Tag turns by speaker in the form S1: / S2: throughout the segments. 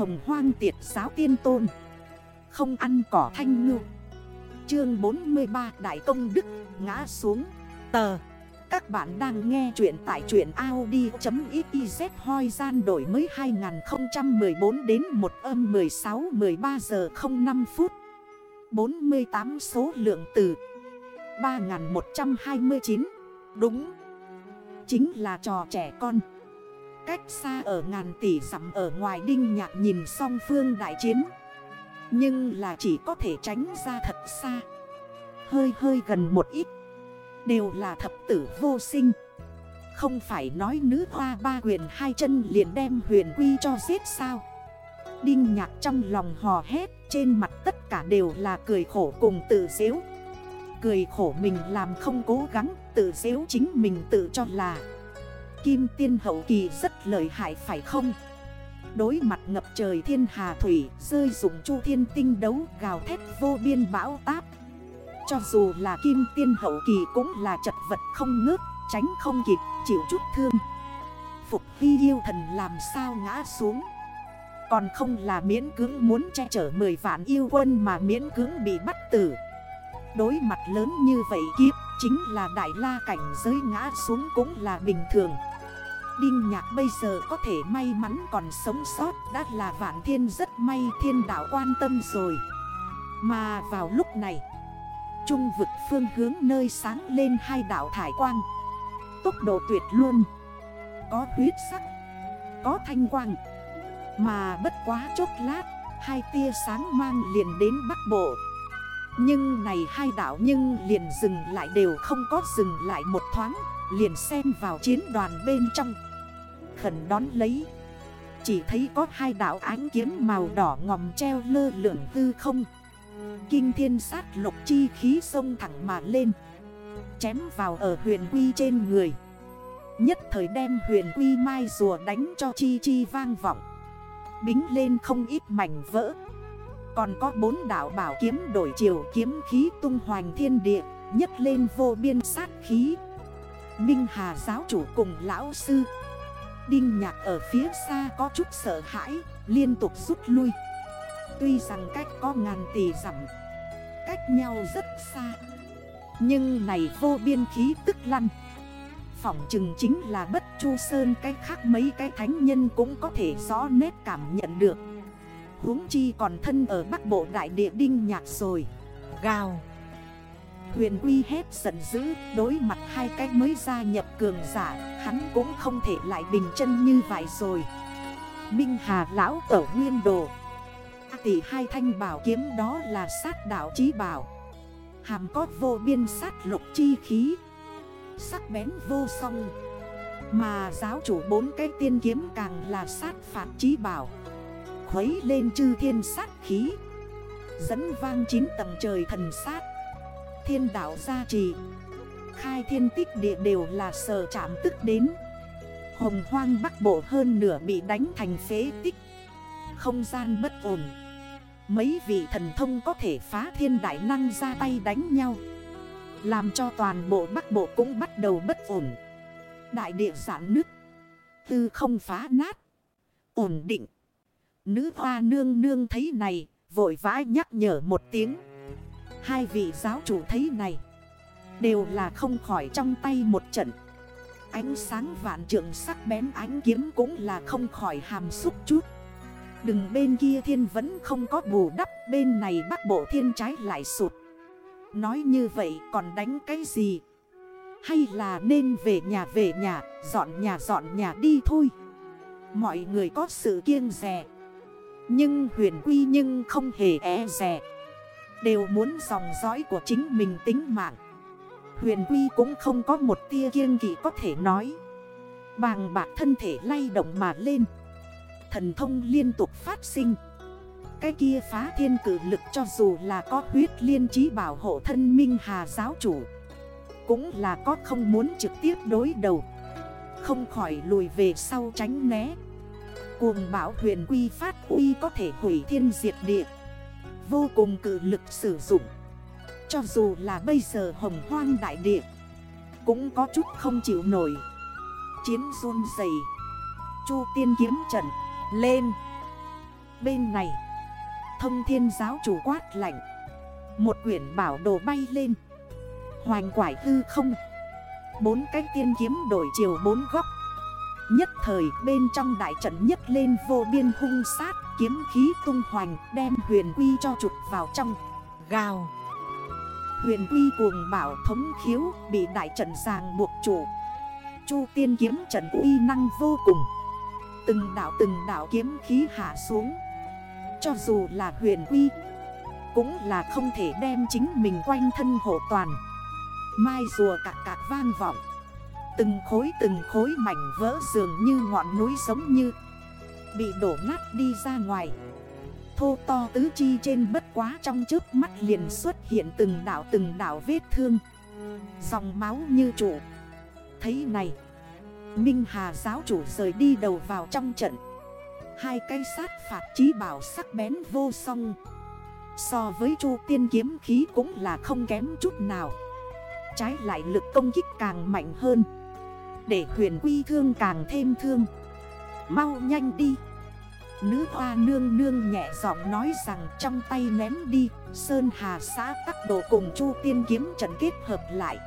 S1: hồng hoang tiệt giáo tiên tôn. Không ăn cỏ thanh ngư. Chương 43 Đại công đức, ngã xuống. Tờ. Các bạn đang nghe chuyện tại chuyện Audi.xyz hoi gian đổi mới 2014 đến 1 âm 16 13 giờ 05 phút. 48 số lượng từ 3129 Đúng. Chính là trò trẻ con. Cách xa ở ngàn tỷ dặm ở ngoài đinh nhạc nhìn song phương đại chiến. Nhưng là chỉ có thể tránh ra thật xa. Hơi hơi gần một ít. Đều là thập tử vô sinh. Không phải nói nữ hoa ba huyền hai chân liền đem huyền quy cho giết sao. Đinh nhạc trong lòng hò hét, Trên mặt tất cả đều là cười khổ cùng tự xếu Cười khổ mình làm không cố gắng, Tự xếu chính mình tự cho là. Kim tiên hậu kỳ rất lợi hại phải không? Đối mặt ngập trời thiên hà thủy, Rơi dùng chu thiên tinh đấu, gào thét vô biên bão táp. Cho dù là kim tiên hậu kỳ cũng là chật vật không ngớt, Tránh không kịp, chịu chút thương. Phục vi yêu thần làm sao ngã xuống? Còn không là miễn cưỡng muốn che chở 10 vạn yêu quân mà miễn cưỡng bị bắt tử. Đối mặt lớn như vậy kiếp, Chính là đại la cảnh giới ngã xuống cũng là bình thường. Đinh nhạc bây giờ có thể may mắn còn sống sót. Đã là vạn thiên rất may, thiên đạo quan tâm rồi. Mà vào lúc này, Trung vực phương hướng nơi sáng lên hai đảo thải quang. Tốc độ tuyệt luôn. Có huyết sắc, Có thanh quang. Mà bất quá chốc lát, Hai tia sáng mang liền đến Bắc Bộ. Nhưng này hai đảo nhưng liền dừng lại đều không có dừng lại một thoáng, Liền xen vào chiến đoàn bên trong khẩn đón lấy. Chỉ thấy có hai đảo ánh kiếm màu đỏ ngòm treo lơ lượng tư không. Kinh thiên sát lục chi khí sông thẳng mà lên, Chém vào ở huyền quy trên người. Nhất thời đem huyền quy mai rùa đánh cho chi chi vang vọng. Bính lên không ít mảnh vỡ. Còn có bốn đảo bảo kiếm đổi chiều kiếm khí tung hoành thiên địa Nhất lên vô biên sát khí. Minh Hà giáo chủ cùng lão sư Đinh nhạc ở phía xa có chút sợ hãi, Liên tục rút lui. Tuy rằng cách có ngàn tỷ dặm, Cách nhau rất xa. Nhưng này vô biên khí tức lăn. Phỏng chừng chính là bất chu sơn Cách khác mấy cái thánh nhân cũng có thể rõ nét cảm nhận được. Huống chi còn thân ở bắc bộ đại địa đinh nhạc rồi. Gào. Huyền Quy hết giận dữ, Đối mặt hai cái mới gia nhập cường giả, Hắn cũng không thể lại bình chân như vậy rồi. Minh Hà Lão Tẩu Nguyên Đồ. Tỷ hai thanh bảo kiếm đó là sát đạo chí bảo. Hàm có vô biên sát lục chi khí. Sắc bén vô song. Mà giáo chủ bốn cái tiên kiếm càng là sát phạt chí bảo. Khuấy lên chư thiên sát khí. Dẫn vang chín tầng trời thần sát thiên đạo gia trì. Khai thiên tích địa đều là sở chạm tức đến. Hồng hoang bắc bộ hơn nửa bị đánh thành phế tích. Không gian bất ổn. Mấy vị thần thông có thể phá thiên đại năng ra tay đánh nhau. Làm cho toàn bộ bắc bộ cũng bắt đầu bất ổn. Đại địa giãn nứt. Tư không phá nát. Ổn định. Nữ hoa nương nương thấy này, Vội vã nhắc nhở một tiếng. Hai vị giáo chủ thấy này, Đều là không khỏi trong tay một trận. Ánh sáng vạn trượng sắc bén ánh kiếm cũng là không khỏi hàm xúc chút. Đừng bên kia thiên vẫn không có bù đắp, Bên này bắc bộ thiên trái lại sụt. Nói như vậy còn đánh cái gì? Hay là nên về nhà về nhà, Dọn nhà dọn nhà đi thôi? Mọi người có sự kiêng rè Nhưng huyền quy nhưng không hề e rè Đều muốn dòng dõi của chính mình tính mạng. Huyền Quy cũng không có một tia kiêng kỵ có thể nói. Bàng bạc thân thể lay động mà lên. Thần thông liên tục phát sinh. Cái kia phá thiên cử lực cho dù là có huyết liên trí bảo hộ thân minh hà giáo chủ, Cũng là có không muốn trực tiếp đối đầu. Không khỏi lùi về sau tránh né. Cuồng bảo huyền quy phát uy có thể hủy thiên diệt địa vô cùng cử lực sử dụng. Cho dù là bây giờ hồng hoang đại địa, Cũng có chút không chịu nổi. Chiến run dày Chu tiên kiếm trận lên. Bên này, Thông thiên giáo chủ quát lạnh. Một quyển bảo đồ bay lên. Hoành quải hư không. Bốn cách tiên kiếm đổi chiều bốn góc. Nhất thời bên trong đại trận nhất lên vô biên hung sát Kiếm khí tung hoành đem huyền quy cho trục vào trong. Gào. Huyền quy cuồng bảo thống khiếu Bị đại trận ràng buộc chủ. Chu tiên kiếm trận uy năng vô cùng. Từng đảo từng đảo kiếm khí hạ xuống. Cho dù là huyền quy Cũng là không thể đem chính mình quanh thân hộ toàn. Mai rùa cạc cạc vang vọng Từng khối từng khối mảnh vỡ dường như ngọn núi giống như Bị đổ nát đi ra ngoài. Thô to tứ chi trên bất quá trong trước mắt liền xuất hiện từng đảo từng đảo vết thương. Dòng máu như trụ. Thấy này, Minh Hà giáo chủ rời đi đầu vào trong trận. Hai cây sát phạt trí bảo sắc bén vô song. So với chu tiên kiếm khí cũng là không kém chút nào. Trái lại lực công kích càng mạnh hơn. Để huyền quy thương càng thêm thương. Mau nhanh đi. Nữ hoa nương nương nhẹ giọng nói rằng trong tay ném đi, Sơn Hà xã tắc độ cùng chu tiên kiếm trận kết hợp lại.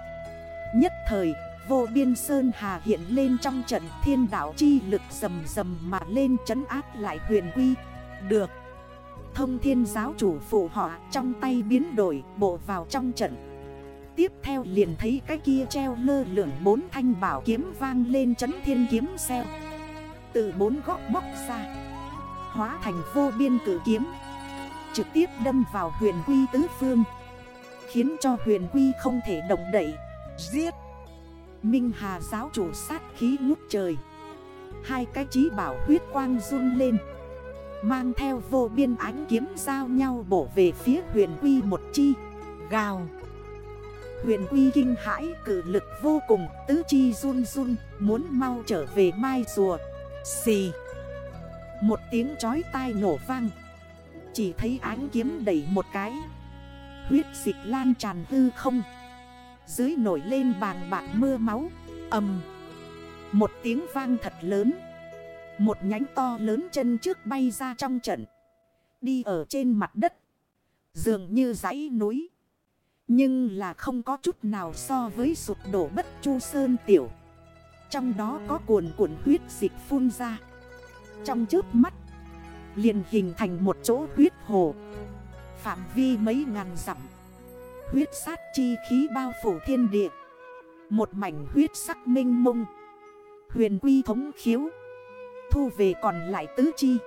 S1: Nhất thời, vô biên Sơn Hà hiện lên trong trận thiên đảo chi lực rầm rầm mà lên trấn áp lại huyền quy. Được. Thông thiên giáo chủ phụ họ trong tay biến đổi, bộ vào trong trận. Tiếp theo liền thấy cái kia treo lơ lửng bốn thanh bảo kiếm vang lên chấn thiên kiếm xeo. Từ bốn góc bóc ra, Hóa thành vô biên cử kiếm. Trực tiếp đâm vào huyền quy tứ phương, Khiến cho huyền quy không thể động đẩy Giết! Minh Hà giáo chủ sát khí ngút trời. Hai cái trí bảo huyết quang run lên, Mang theo vô biên ánh kiếm giao nhau bổ về phía huyền quy một chi. Gào! Huyền quy kinh hãi, cử lực vô cùng, Tứ chi run run, Muốn mau trở về mai rùa. Xì. Một tiếng chói tai nổ vang. Chỉ thấy ánh kiếm đẩy một cái. Huyết dịch lan tràn hư không. Dưới nổi lên bàng bạc mưa máu. Âm Một tiếng vang thật lớn. Một nhánh to lớn chân trước bay ra trong trận. Đi ở trên mặt đất. Dường như dãy núi. Nhưng là không có chút nào so với sụp đổ bất chu sơn tiểu. Trong đó có cuồn cuộn huyết dịch phun ra. Trong trước mắt, liền hình thành một chỗ huyết hồ. Phạm vi mấy ngàn dặm, Huyết sát chi khí bao phủ thiên địa. Một mảnh huyết sắc minh mông, Huyền quy thống khiếu. Thu về còn lại tứ chi.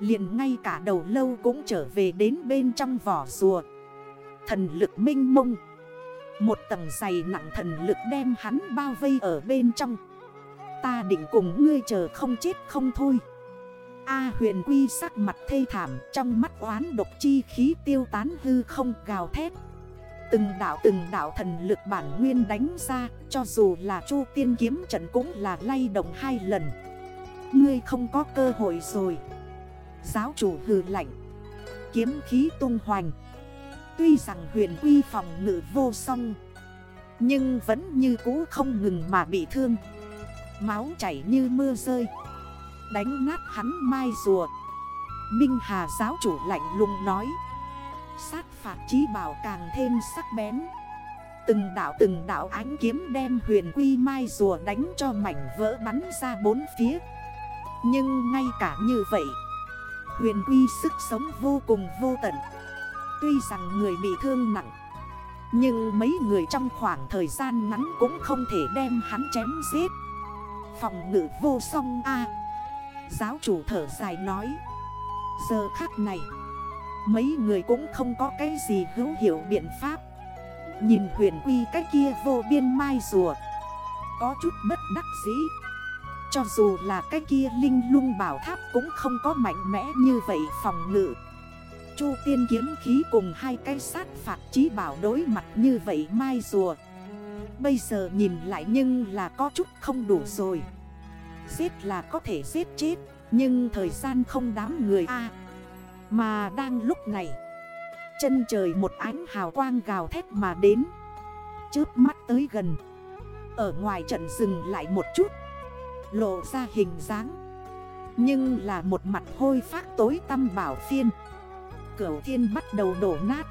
S1: Liền ngay cả đầu lâu cũng trở về đến bên trong vỏ ruột. Thần lực minh mông. Một tầng dày nặng thần lực đem hắn bao vây ở bên trong. Ta định cùng ngươi chờ không chết không thôi. A huyền quy sắc mặt thê thảm, Trong mắt oán độc chi khí tiêu tán hư không gào thét. Từng đảo từng đảo thần lực bản nguyên đánh ra, Cho dù là chu tiên kiếm trận cũng là lay động hai lần. Ngươi không có cơ hội rồi. Giáo chủ hừ lạnh. Kiếm khí tung hoành. Tuy rằng huyền quy phòng ngự vô song, Nhưng vẫn như cũ không ngừng mà bị thương. Máu chảy như mưa rơi, Đánh nát hắn mai rùa. Minh Hà giáo chủ lạnh lùng nói, Sát phạt trí bảo càng thêm sắc bén. Từng đảo từng đảo ánh kiếm đem huyền quy mai rùa đánh cho mảnh vỡ bắn ra bốn phía. Nhưng ngay cả như vậy, Huyền quy sức sống vô cùng vô tận. Tuy rằng người bị thương nặng, Nhưng mấy người trong khoảng thời gian ngắn cũng không thể đem hắn chém giết. Phòng ngự vô song A. Giáo chủ thở dài nói, Giờ khắc này, Mấy người cũng không có cái gì hữu hiệu biện pháp. Nhìn huyền quy cái kia vô biên mai rùa, Có chút bất đắc dĩ. Cho dù là cái kia linh lung bảo tháp cũng không có mạnh mẽ như vậy phòng ngự. Chu tiên kiếm khí cùng hai cái sát phạt trí bảo đối mặt như vậy mai rùa. Bây giờ nhìn lại nhưng là có chút không đủ rồi. Giết là có thể giết chết, Nhưng thời gian không đám người a. Mà đang lúc này, Chân trời một ánh hào quang gào thét mà đến. Chớp mắt tới gần, Ở ngoài trận dừng lại một chút, Lộ ra hình dáng. Nhưng là một mặt hôi phát tối tăm bảo phiên. Cửu thiên bắt đầu đổ nát.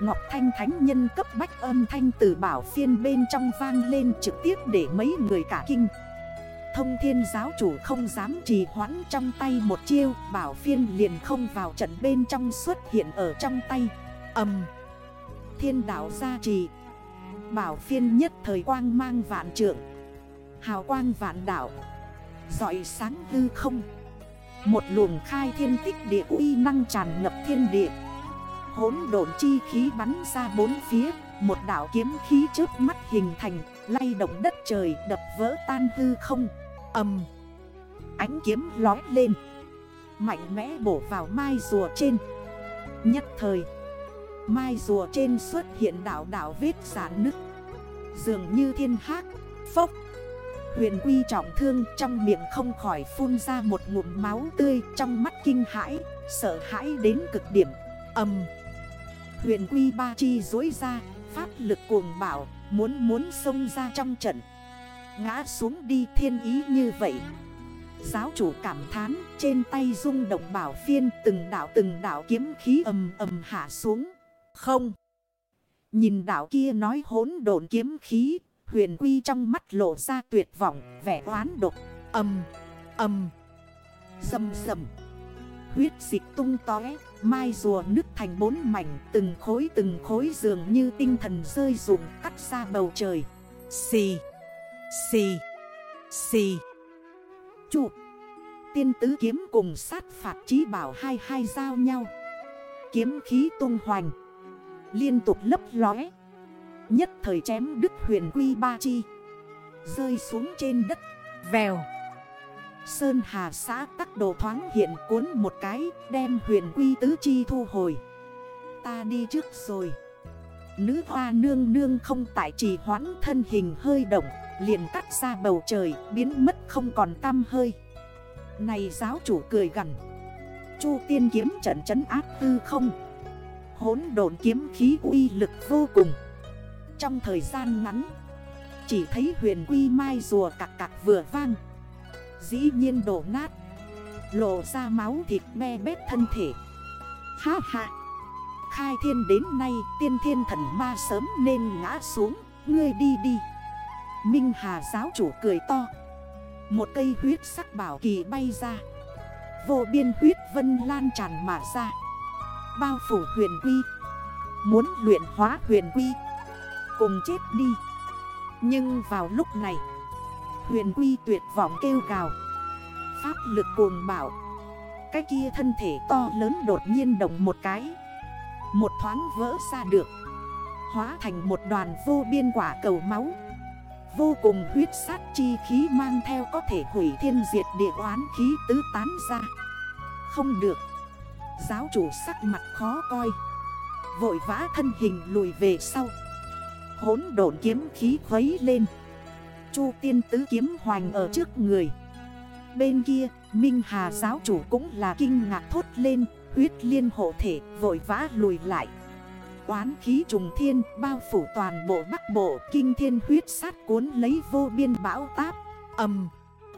S1: Ngọc Thanh Thánh Nhân cấp bách âm thanh từ bảo phiên bên trong vang lên trực tiếp để mấy người cả kinh. Thông thiên giáo chủ không dám trì hoãn trong tay một chiêu, Bảo phiên liền không vào trận bên trong xuất hiện ở trong tay. Âm. Thiên đạo gia trì. Bảo phiên nhất thời quang mang vạn trượng. Hào quang vạn đảo Giỏi sáng hư không. Một luồng khai thiên tích địa uy năng tràn ngập thiên địa. Hốn độn chi khí bắn ra bốn phía, Một đảo kiếm khí trước mắt hình thành, Lay động đất trời, đập vỡ tan hư không. Âm Ánh kiếm lói lên. Mạnh mẽ bổ vào mai rùa trên. Nhất thời, Mai rùa trên xuất hiện đảo đảo vết giả nứt. Dường như thiên hát Phốc. Huyền quy trọng thương, trong miệng không khỏi phun ra một ngụm máu tươi, Trong mắt kinh hãi, Sợ hãi đến cực điểm. Âm. Huyền quy ba chi dối ra, Pháp lực cuồng bảo Muốn muốn xông ra trong trận. Ngã xuống đi thiên ý như vậy. Giáo chủ cảm thán, Trên tay rung động bảo phiên, Từng đảo từng đảo kiếm khí ầm ầm hạ xuống. Không. Nhìn đảo kia nói hốn độn kiếm khí Huyền quy trong mắt lộ ra tuyệt vọng Vẻ oán độc. Âm Âm. Sầm sầm, Huyết dịch tung tóe Mai rùa nứt thành bốn mảnh Từng khối từng khối dường như tinh thần rơi rụng Cắt ra bầu trời. Xì Xì Xì. Chụp Tiên tứ kiếm cùng sát phạt trí bảo hai hai giao nhau. Kiếm khí tung hoành. Liên tục lấp lóe. Nhất thời chém đứt huyền quy ba chi. Rơi xuống trên đất. Vèo. Sơn Hà xã tắc đồ thoáng hiện cuốn một cái, Đem huyền quy tứ chi thu hồi. Ta đi trước rồi. Nữ hoa nương nương không tại trì hoãn thân hình hơi động, Liền cắt ra bầu trời, biến mất không còn tăm hơi. Này giáo chủ cười gần Chu tiên kiếm trận trấn áp tư không. Hốn độn kiếm khí uy lực vô cùng. Trong thời gian ngắn, Chỉ thấy huyền quy mai rùa cạc cạc vừa vang. Dĩ nhiên đổ nát, Lộ ra máu thịt me bếp thân thể. Ha ha! Khai thiên đến nay, tiên thiên thần ma sớm nên ngã xuống, Ngươi đi đi. Minh Hà giáo chủ cười to. Một cây huyết sắc bảo kỳ bay ra. Vô biên huyết vân lan tràn mà ra. Bao phủ huyền quy. Muốn luyện hóa huyền quy. Cùng chết đi. Nhưng vào lúc này, Huyền quy tuyệt vọng kêu gào. Pháp lực cuồng bảo Cái kia thân thể to lớn đột nhiên động một cái. Một thoáng vỡ ra được. Hóa thành một đoàn vô biên quả cầu máu. Vô cùng huyết sát chi khí mang theo có thể hủy thiên diệt địa oán khí tứ tán ra. Không được. Giáo chủ sắc mặt khó coi. Vội vã thân hình lùi về sau. Hốn độn kiếm khí khuấy lên. Chu tiên tứ kiếm hoành ở trước người. Bên kia Minh Hà giáo chủ cũng là kinh ngạc thốt lên Huyết liên hộ thể vội vã lùi lại. Quán khí trùng thiên bao phủ toàn bộ bắc bộ Kinh thiên huyết sát cuốn lấy vô biên bão táp. Âm,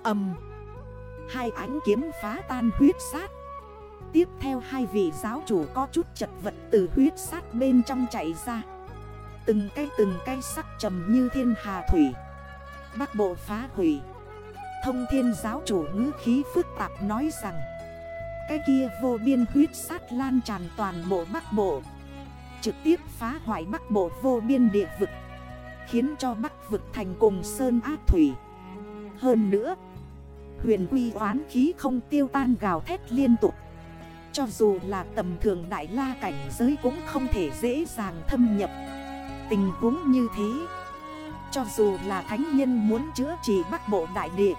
S1: âm Hai ánh kiếm phá tan huyết sát. Tiếp theo hai vị giáo chủ có chút chật vật từ huyết sát bên trong chạy ra. Từng cây từng cây sắc trầm như thiên hà thủy. Bắc bộ phá hủy. Thông thiên giáo chủ ngữ khí phức tạp nói rằng, Cái kia vô biên huyết sát lan tràn toàn bộ Bắc bộ, Trực tiếp phá hoại Bắc bộ vô biên địa vực, Khiến cho Bắc vực thành cùng sơn ác thủy. Hơn nữa, Huyền quy oán khí không tiêu tan gào thét liên tục. Cho dù là tầm thường đại la cảnh giới cũng không thể dễ dàng thâm nhập. Tình huống như thế. Cho dù là thánh nhân muốn chữa trị bắc bộ đại địa,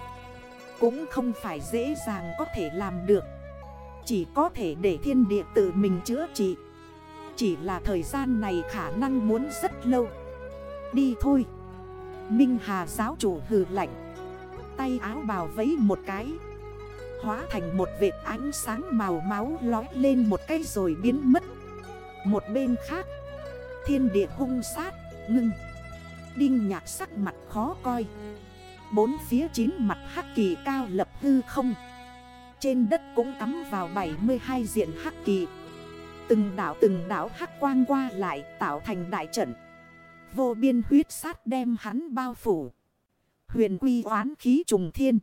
S1: Cũng không phải dễ dàng có thể làm được. Chỉ có thể để thiên địa tự mình chữa trị. Chỉ là thời gian này khả năng muốn rất lâu. Đi thôi. Minh Hà giáo chủ hừ lạnh. Tay áo bào vấy một cái. Hóa thành một vệt ánh sáng màu máu lói lên một cái rồi biến mất. Một bên khác Thiên địa hung sát, ngưng. Đinh nhạc sắc mặt khó coi. Bốn phía chín mặt hắc kỳ cao lập hư không. Trên đất cũng cắm vào 72 diện hắc kỳ. Từng đảo từng đảo hắc quang qua lại tạo thành đại trận. Vô biên huyết sát đem hắn bao phủ. Huyền quy oán khí trùng thiên.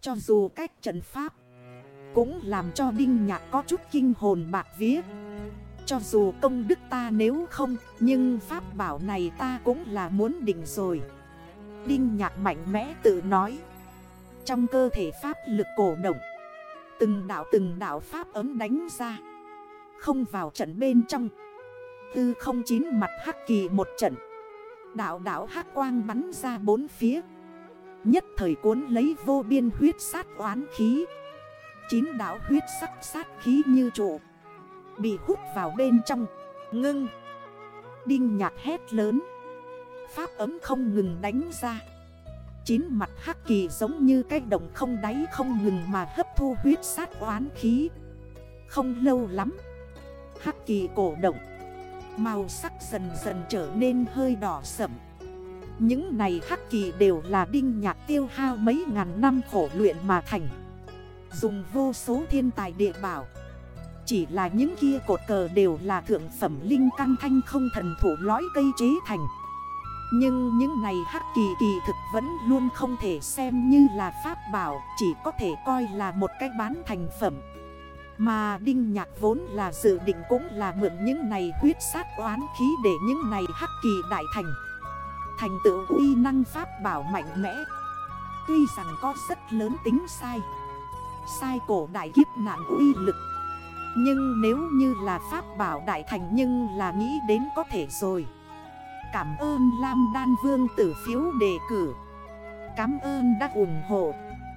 S1: Cho dù cách trận pháp Cũng làm cho Đinh Nhạc có chút kinh hồn bạc vía. Cho dù công đức ta nếu không, Nhưng pháp bảo này ta cũng là muốn định rồi. Đinh Nhạc mạnh mẽ tự nói. Trong cơ thể pháp lực cổ động, Từng đảo từng đảo pháp ấm đánh ra. Không vào trận bên trong. Tư không chín mặt hắc kỳ một trận. Đảo đảo hắc quang bắn ra bốn phía. Nhất thời cuốn lấy vô biên huyết sát oán khí. Chín đảo huyết sắc sát khí như trụ. Bị hút vào bên trong. Ngưng. Đinh nhạc hét lớn. Pháp ấm không ngừng đánh ra. Chín mặt hắc kỳ giống như cái đồng không đáy không ngừng mà hấp thu huyết sát oán khí. Không lâu lắm, Hắc kỳ cổ động. Màu sắc dần dần trở nên hơi đỏ sẩm Những này hắc kỳ đều là đinh nhạc tiêu hao mấy ngàn năm khổ luyện mà thành. Dùng vô số thiên tài địa bảo. Chỉ là những kia cột cờ đều là thượng phẩm linh căn thanh không thần thủ lõi cây chế thành. Nhưng những này hắc kỳ kỳ thực vẫn luôn không thể xem như là pháp bảo, Chỉ có thể coi là một cái bán thành phẩm. Mà Đinh Nhạc vốn là dự định cũng là mượn những này huyết sát oán khí để những này hắc kỳ đại thành. Thành tựu uy năng pháp bảo mạnh mẽ. Tuy rằng có rất lớn tính sai. Sai cổ đại kiếp nạn uy lực. Nhưng nếu như là pháp bảo đại thành nhưng là nghĩ đến có thể rồi. Cảm ơn Lam Đan Vương tử phiếu đề cử. Cảm ơn đã ủng hộ.